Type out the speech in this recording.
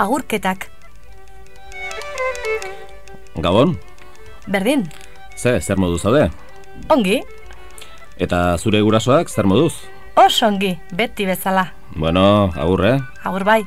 agurketak. Gabon, Berdin, ze, zer modu zaude? ongi, Eta zure gurasoak zer moduz? oso ongi, beti bezala. Bueno, agur, eh? Agur bai.